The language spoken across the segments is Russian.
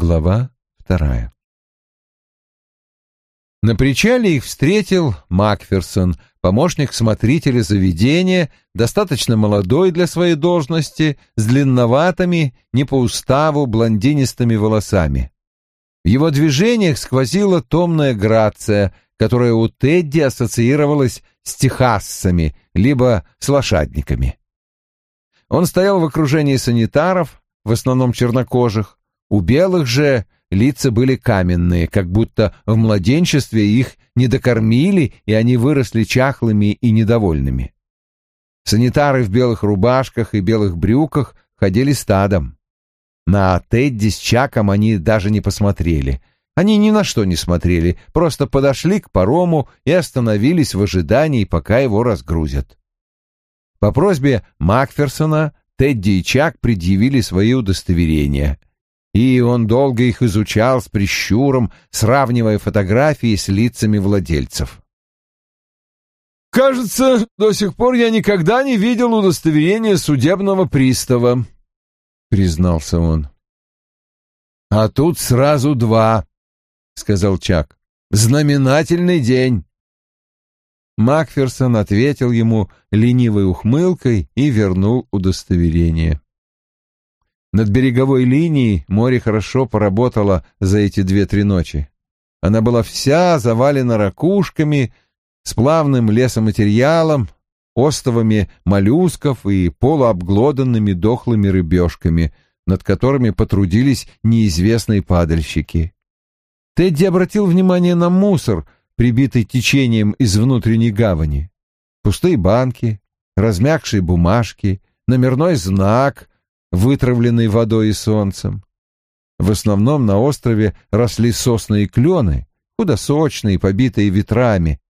Глава вторая. На причале их встретил Макферсон, помощник смотрителя заведения, достаточно молодой для своей должности, с длинноватыми, не по уставу, блондинистыми волосами. В его движениях сквозила томная грация, которая у Тедди ассоциировалась с техассами, либо с лошадниками. Он стоял в окружении санитаров, в основном чернокожих, у белых же лица были каменные, как будто в младенчестве их не докормили, и они выросли чахлыми и недовольными. Санитары в белых рубашках и белых брюках ходили стадом. На Тедди с Чаком они даже не посмотрели. Они ни на что не смотрели, просто подошли к парому и остановились в ожидании, пока его разгрузят. По просьбе Макферсона Тедди и Чак предъявили свои удостоверения и он долго их изучал с прищуром, сравнивая фотографии с лицами владельцев. «Кажется, до сих пор я никогда не видел удостоверения судебного пристава», — признался он. «А тут сразу два», — сказал Чак. «Знаменательный день». Макферсон ответил ему ленивой ухмылкой и вернул удостоверение. Над береговой линией море хорошо поработало за эти две-три ночи. Она была вся завалена ракушками, сплавным лесоматериалом, остовами моллюсков и полуобглоданными дохлыми рыбешками, над которыми потрудились неизвестные падальщики. Тедди обратил внимание на мусор, прибитый течением из внутренней гавани. Пустые банки, размягшие бумажки, номерной знак, вытравленный водой и солнцем. В основном на острове росли сосны и клены, худосочные, побитые ветрами,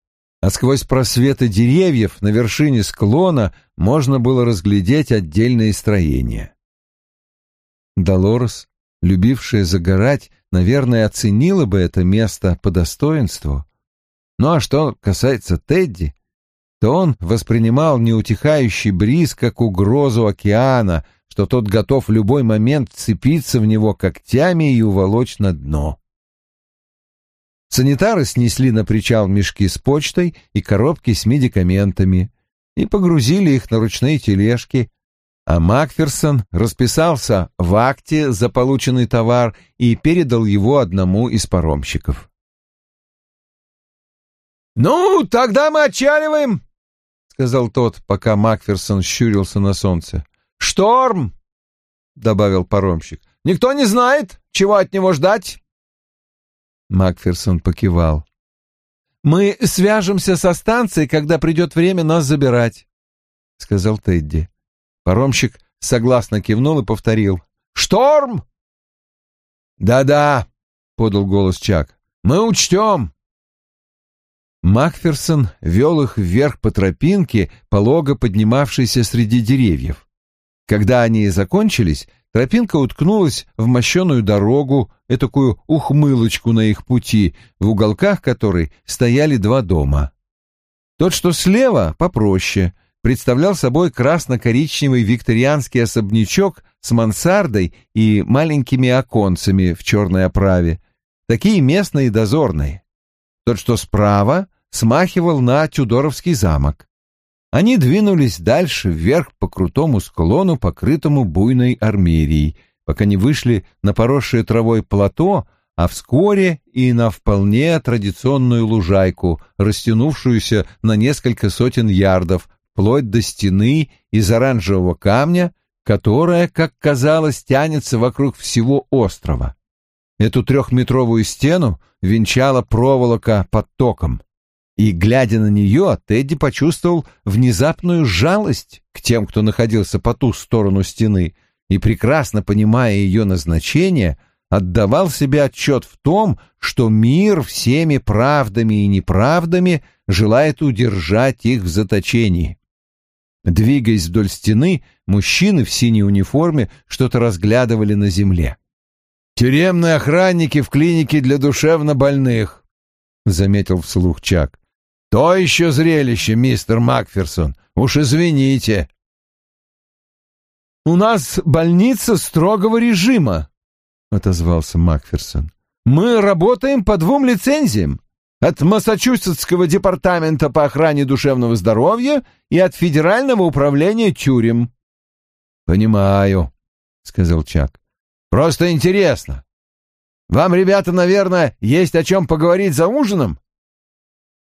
а сквозь просветы деревьев на вершине склона можно было разглядеть отдельные строения. Долорес, любившая загорать, наверное, оценила бы это место по достоинству. Ну а что касается Тедди, то он воспринимал неутихающий бриз как угрозу океана — что тот готов в любой момент цепиться в него когтями и уволочь на дно. Санитары снесли на причал мешки с почтой и коробки с медикаментами и погрузили их на ручные тележки, а Макферсон расписался в акте за полученный товар и передал его одному из паромщиков. «Ну, тогда мы отчаливаем», — сказал тот, пока Макферсон щурился на солнце. «Шторм!» — добавил паромщик. «Никто не знает, чего от него ждать?» Макферсон покивал. «Мы свяжемся со станцией, когда придет время нас забирать», — сказал Тедди. Паромщик согласно кивнул и повторил. «Шторм!» «Да-да», — подал голос Чак. «Мы учтем». Макферсон вел их вверх по тропинке, полого поднимавшейся среди деревьев. Когда они закончились, тропинка уткнулась в мощеную дорогу, этакую ухмылочку на их пути, в уголках которой стояли два дома. Тот, что слева, попроще, представлял собой красно-коричневый викторианский особнячок с мансардой и маленькими оконцами в черной оправе, такие местные дозорные. Тот, что справа, смахивал на Тюдоровский замок. Они двинулись дальше вверх по крутому склону, покрытому буйной армерией, пока не вышли на поросшее травой плато, а вскоре и на вполне традиционную лужайку, растянувшуюся на несколько сотен ярдов, вплоть до стены из оранжевого камня, которая, как казалось, тянется вокруг всего острова. Эту трехметровую стену венчала проволока под током. И, глядя на нее, Тедди почувствовал внезапную жалость к тем, кто находился по ту сторону стены, и, прекрасно понимая ее назначение, отдавал себе отчет в том, что мир всеми правдами и неправдами желает удержать их в заточении. Двигаясь вдоль стены, мужчины в синей униформе что-то разглядывали на земле. «Тюремные охранники в клинике для душевнобольных», — заметил вслух Чак. То еще зрелище, мистер Макферсон. Уж извините. У нас больница строгого режима, — отозвался Макферсон. «Мы работаем по двум лицензиям. От Массачусетского департамента по охране душевного здоровья и от Федерального управления тюрем». «Понимаю», — сказал Чак. «Просто интересно. Вам, ребята, наверное, есть о чем поговорить за ужином?»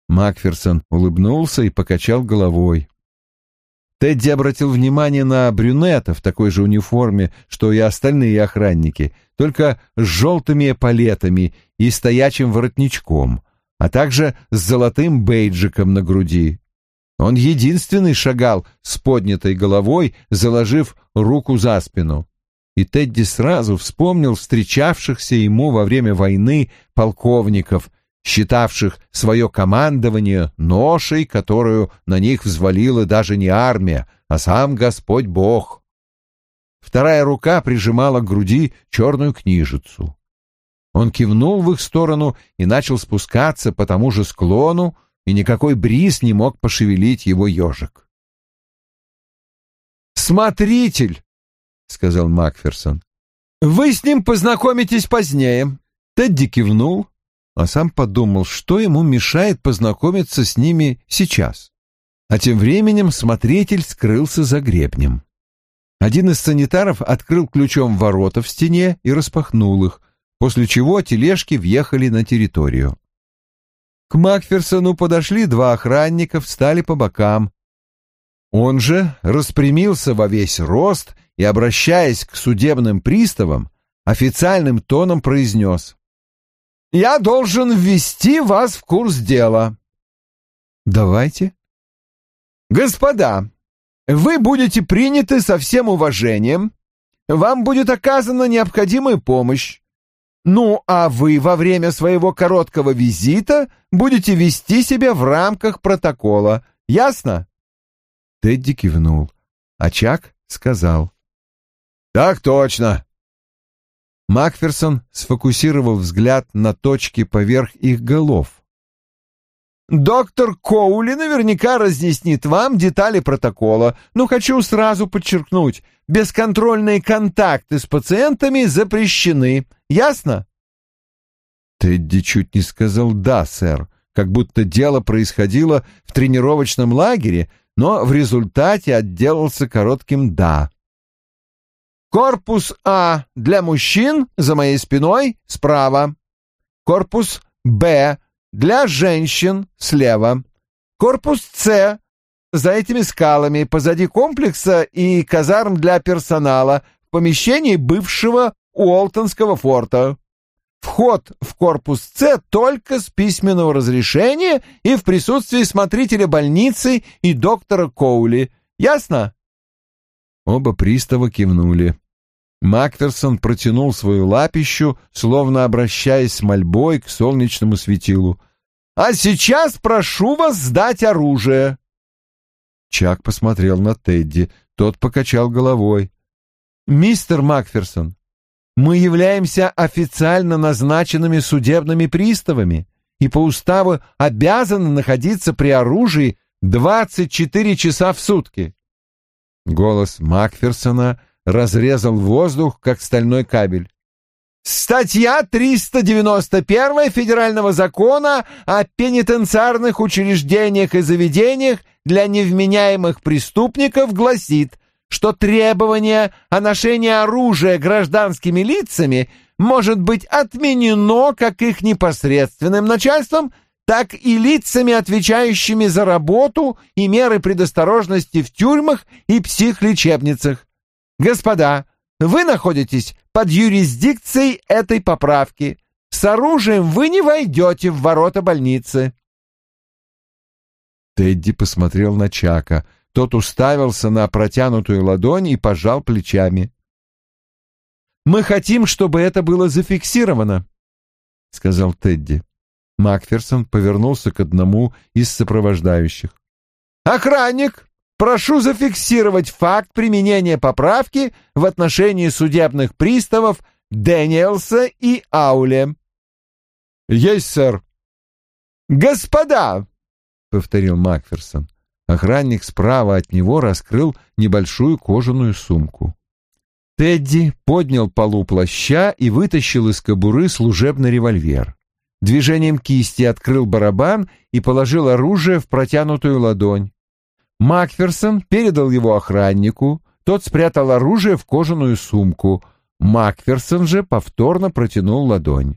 Макферсон улыбнулся и покачал головой. Тедди обратил внимание на брюнета в такой же униформе, что и остальные охранники, только с желтыми эполетами и стоячим воротничком, а также с золотым бейджиком на груди. Он единственный шагал с поднятой головой, заложив руку за спину. И Тедди сразу вспомнил встречавшихся ему во время войны полковников, считавших свое командование ношей, которую на них взвалила даже не армия, а сам Господь Бог. Вторая рука прижимала к груди черную книжицу. Он кивнул в их сторону и начал спускаться по тому же склону, и никакой бриз не мог пошевелить его ежик. «Смотритель!» — сказал Макферсон. «Вы с ним познакомитесь позднее». Тедди кивнул, а сам подумал, что ему мешает познакомиться с ними сейчас. А тем временем смотритель скрылся за гребнем. Один из санитаров открыл ключом ворота в стене и распахнул их, после чего тележки въехали на территорию. К Макферсону подошли два охранника, встали по бокам. Он же распрямился во весь рост и, обращаясь к судебным приставам, официальным тоном произнес я должен ввести вас в курс дела. Давайте. Господа, вы будете приняты со всем уважением. Вам будет оказана необходимая помощь. Ну, а вы во время своего короткого визита будете вести себя в рамках протокола. Ясно? Тедди кивнул, а Чак сказал. «Так точно. Макферсон сфокусировал взгляд на точке поверх их голов. «Доктор Коули наверняка разъяснит вам детали протокола, но хочу сразу подчеркнуть, бесконтрольные контакты с пациентами запрещены. Ясно?» Тедди чуть не сказал «да, сэр», как будто дело происходило в тренировочном лагере, но в результате отделался коротким «да». Корпус А для мужчин за моей спиной справа. Корпус Б для женщин слева. Корпус С за этими скалами позади комплекса и казарм для персонала в помещении бывшего Уолтонского форта. Вход в корпус С только с письменного разрешения и в присутствии смотрителя больницы и доктора Коули. Ясно? Оба пристава кивнули. Макферсон протянул свою лапищу, словно обращаясь с мольбой к солнечному светилу. «А сейчас прошу вас сдать оружие!» Чак посмотрел на Тедди. Тот покачал головой. «Мистер Макферсон, мы являемся официально назначенными судебными приставами и по уставу обязаны находиться при оружии 24 часа в сутки. Голос Макферсона разрезал воздух, как стальной кабель. Статья 391 Федерального закона о пенитенциарных учреждениях и заведениях для невменяемых преступников гласит, что требование о ношении оружия гражданскими лицами может быть отменено как их непосредственным начальством, так и лицами, отвечающими за работу и меры предосторожности в тюрьмах и психлечебницах. Господа, вы находитесь под юрисдикцией этой поправки. С оружием вы не войдете в ворота больницы. Тедди посмотрел на Чака. Тот уставился на протянутую ладонь и пожал плечами. «Мы хотим, чтобы это было зафиксировано», — сказал Тедди. Макферсон повернулся к одному из сопровождающих. «Охранник, прошу зафиксировать факт применения поправки в отношении судебных приставов Дэниелса и Ауле». «Есть, сэр». «Господа!» — повторил Макферсон. Охранник справа от него раскрыл небольшую кожаную сумку. Тедди поднял полу плаща и вытащил из кобуры служебный револьвер. Движением кисти открыл барабан и положил оружие в протянутую ладонь. Макферсон передал его охраннику, тот спрятал оружие в кожаную сумку. Макферсон же повторно протянул ладонь.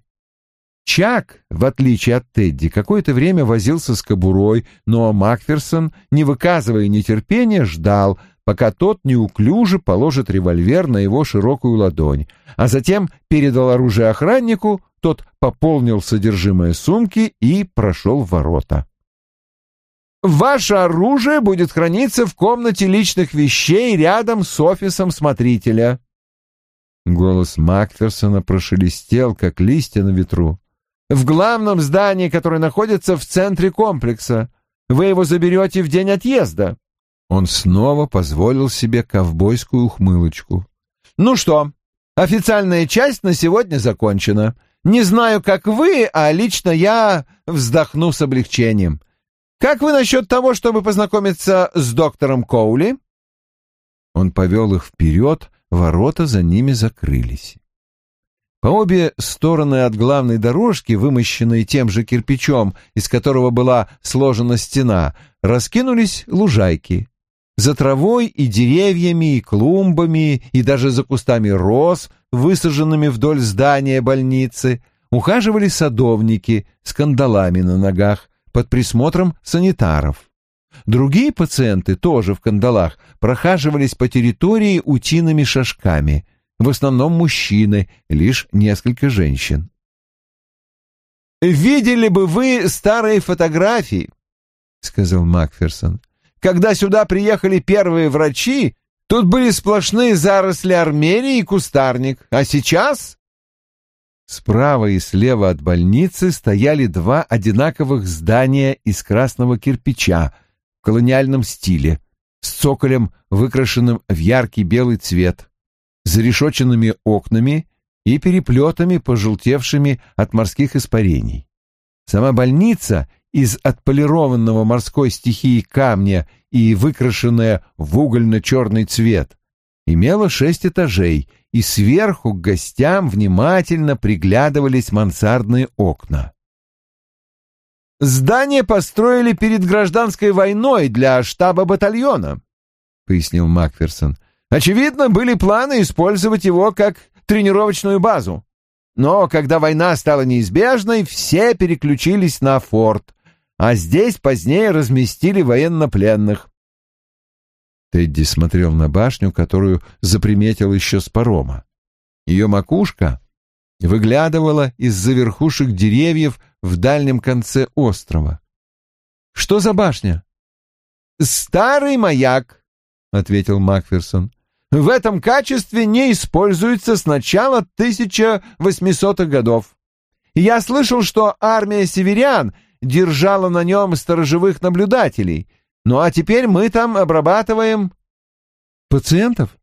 Чак, в отличие от Тедди, какое-то время возился с кобурой, но Макферсон, не выказывая нетерпения, ждал, пока тот неуклюже положит револьвер на его широкую ладонь, а затем передал оружие охраннику, тот пополнил содержимое сумки и прошел в ворота. «Ваше оружие будет храниться в комнате личных вещей рядом с офисом смотрителя». Голос Макферсона прошелестел, как листья на ветру. «В главном здании, которое находится в центре комплекса. Вы его заберете в день отъезда». Он снова позволил себе ковбойскую ухмылочку. «Ну что, официальная часть на сегодня закончена. Не знаю, как вы, а лично я вздохну с облегчением. Как вы насчет того, чтобы познакомиться с доктором Коули?» Он повел их вперед, ворота за ними закрылись. По обе стороны от главной дорожки, вымощенной тем же кирпичом, из которого была сложена стена, раскинулись лужайки. За травой и деревьями, и клумбами, и даже за кустами роз, высаженными вдоль здания больницы, ухаживали садовники с кандалами на ногах под присмотром санитаров. Другие пациенты, тоже в кандалах, прохаживались по территории утиными шажками, в основном мужчины, лишь несколько женщин. «Видели бы вы старые фотографии», — сказал Макферсон. «Когда сюда приехали первые врачи, тут были сплошные заросли армерии и кустарник, а сейчас Справа и слева от больницы стояли два одинаковых здания из красного кирпича в колониальном стиле, с цоколем, выкрашенным в яркий белый цвет, зарешоченными окнами и переплетами, пожелтевшими от морских испарений. Сама больница из отполированного морской стихии камня и выкрашенная в угольно-черный цвет имела шесть этажей — и сверху к гостям внимательно приглядывались мансардные окна. «Здание построили перед гражданской войной для штаба батальона», — пояснил Макферсон. «Очевидно, были планы использовать его как тренировочную базу. Но когда война стала неизбежной, все переключились на форт, а здесь позднее разместили военнопленных. Тедди смотрел на башню, которую заприметил еще с парома. Ее макушка выглядывала из-за верхушек деревьев в дальнем конце острова. «Что за башня?» «Старый маяк», — ответил Макферсон. «В этом качестве не используется с начала 1800-х годов. Я слышал, что армия северян держала на нем сторожевых наблюдателей — ну а теперь мы там обрабатываем... Пациентов?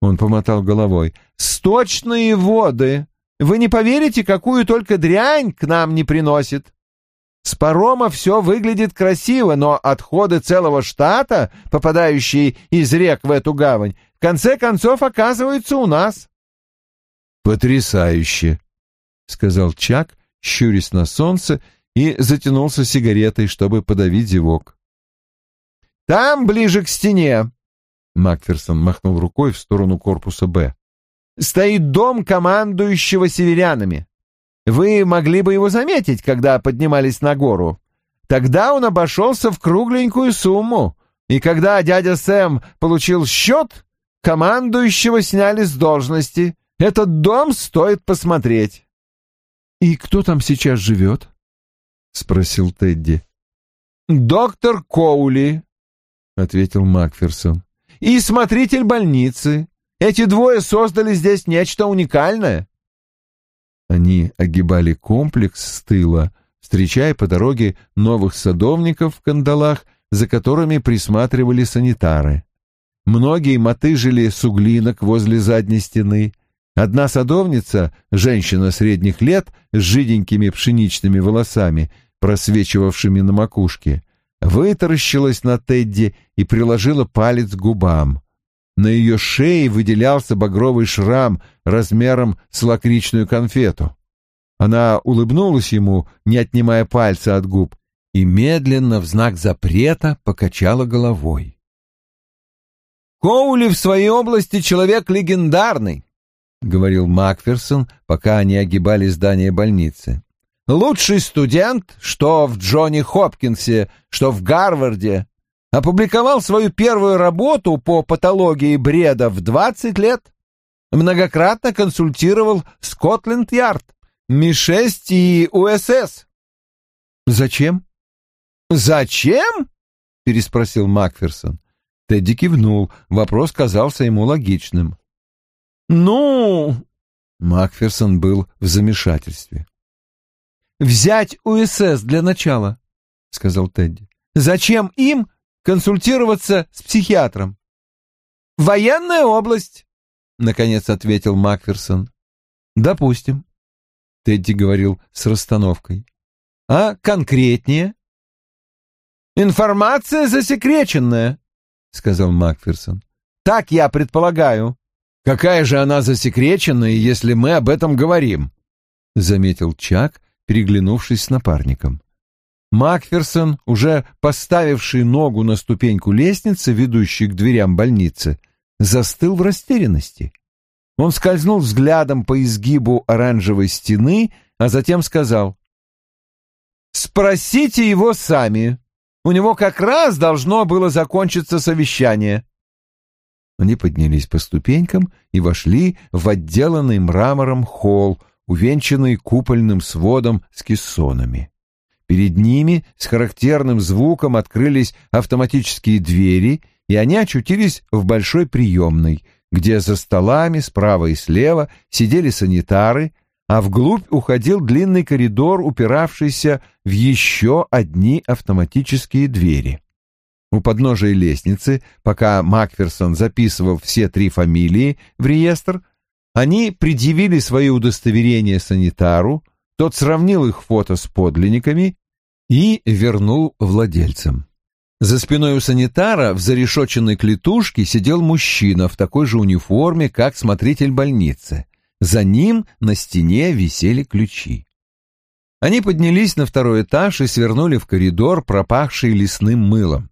Он помотал головой. Сточные воды. Вы не поверите, какую только дрянь к нам не приносит. С парома все выглядит красиво, но отходы целого штата, попадающие из рек в эту гавань, в конце концов оказываются у нас. «Потрясающе!» — сказал Чак, щурясь на солнце, и затянулся сигаретой, чтобы подавить зевок. Там, ближе к стене, Макферсон махнул рукой в сторону корпуса «Б», стоит дом командующего северянами. Вы могли бы его заметить, когда поднимались на гору. Тогда он обошелся в кругленькую сумму, и когда дядя Сэм получил счет, командующего сняли с должности. Этот дом стоит посмотреть. — И кто там сейчас живет? — спросил Тедди. — Доктор Коули, ответил Макферсон. «И смотритель больницы. Эти двое создали здесь нечто уникальное». Они огибали комплекс с тыла, встречая по дороге новых садовников в кандалах, за которыми присматривали санитары. Многие мотыжили суглинок возле задней стены. Одна садовница, женщина средних лет с жиденькими пшеничными волосами, просвечивавшими на макушке, вытаращилась на Тедди и приложила палец к губам. На ее шее выделялся багровый шрам размером с лакричную конфету. Она улыбнулась ему, не отнимая пальца от губ, и медленно в знак запрета покачала головой. «Коули в своей области человек легендарный», — говорил Макферсон, пока они огибали здание больницы. «Лучший студент, что в Джонни Хопкинсе, что в Гарварде, опубликовал свою первую работу по патологии бреда в 20 лет, многократно консультировал Скотленд-Ярд, Ми-6 и УСС». «Зачем?» «Зачем?» — переспросил Макферсон. Тедди кивнул, вопрос казался ему логичным. «Ну...» — Макферсон был в замешательстве. «Взять УСС для начала», — сказал Тедди. «Зачем им консультироваться с психиатром?» «Военная область», — наконец ответил Макферсон. «Допустим», — Тедди говорил с расстановкой. «А конкретнее?» «Информация засекреченная», — сказал Макферсон. «Так я предполагаю». «Какая же она засекреченная, если мы об этом говорим?» — заметил Чак, переглянувшись с напарником. Макферсон, уже поставивший ногу на ступеньку лестницы, ведущей к дверям больницы, застыл в растерянности. Он скользнул взглядом по изгибу оранжевой стены, а затем сказал «Спросите его сами». У него как раз должно было закончиться совещание. Они поднялись по ступенькам и вошли в отделанный мрамором холл, увенчанный купольным сводом с кессонами. Перед ними с характерным звуком открылись автоматические двери, и они очутились в большой приемной, где за столами справа и слева сидели санитары, а вглубь уходил длинный коридор, упиравшийся в еще одни автоматические двери. У подножия лестницы, пока Макферсон записывал все три фамилии в реестр, они предъявили свои удостоверения санитару, тот сравнил их фото с подлинниками и вернул владельцам. За спиной у санитара в зарешоченной клетушке сидел мужчина в такой же униформе, как смотритель больницы. За ним на стене висели ключи. Они поднялись на второй этаж и свернули в коридор, пропахший лесным мылом.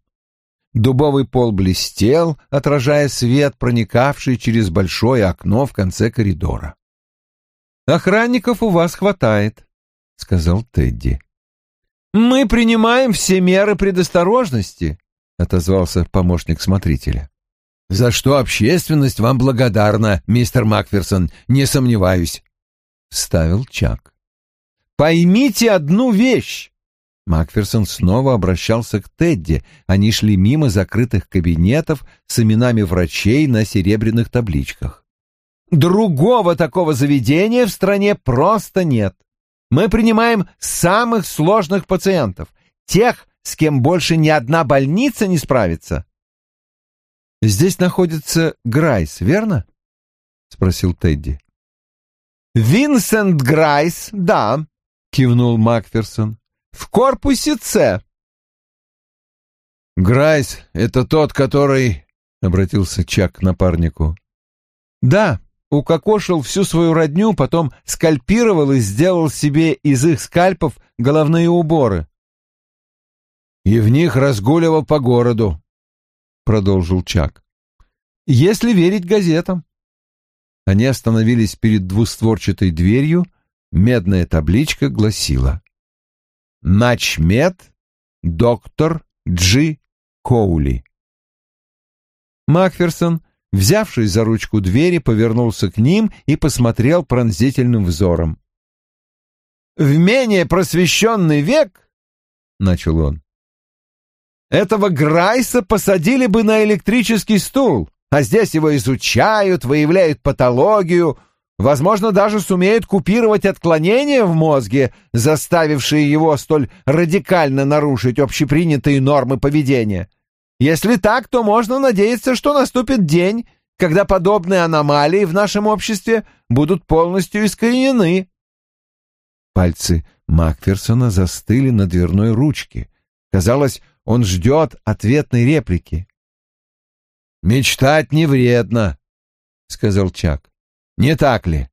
Дубовый пол блестел, отражая свет, проникавший через большое окно в конце коридора. «Охранников у вас хватает», — сказал Тедди. «Мы принимаем все меры предосторожности», — отозвался помощник смотрителя. «За что общественность вам благодарна, мистер Макферсон, не сомневаюсь», — вставил Чак. «Поймите одну вещь!» Макферсон снова обращался к Тедди. Они шли мимо закрытых кабинетов с именами врачей на серебряных табличках. «Другого такого заведения в стране просто нет. Мы принимаем самых сложных пациентов, тех, с кем больше ни одна больница не справится. Здесь находится Грайс, верно? спросил Тедди. Винсент Грайс, да, кивнул Макферсон. В корпусе С. Грайс — это тот, который... — обратился Чак к напарнику. «Да, укокошил всю свою родню, потом скальпировал и сделал себе из их скальпов головные уборы». «И в них разгуливал по городу», продолжил Чак. Если верить газетам. Они остановились перед двустворчатой дверью, медная табличка гласила «Начмед, доктор Джи Коули». Макферсон, взявшись за ручку двери, повернулся к ним и посмотрел пронзительным взором. «В менее просвещенный век, — начал он, этого Грайса посадили бы на электрический стул, а здесь его изучают, выявляют патологию, возможно, даже сумеют купировать отклонения в мозге, заставившие его столь радикально нарушить общепринятые нормы поведения. Если так, то можно надеяться, что наступит день, когда подобные аномалии в нашем обществе будут полностью искоренены. Пальцы Макферсона застыли на дверной ручке. Казалось, он ждет ответной реплики. Мечтать не вредно, сказал Чак. Не так ли?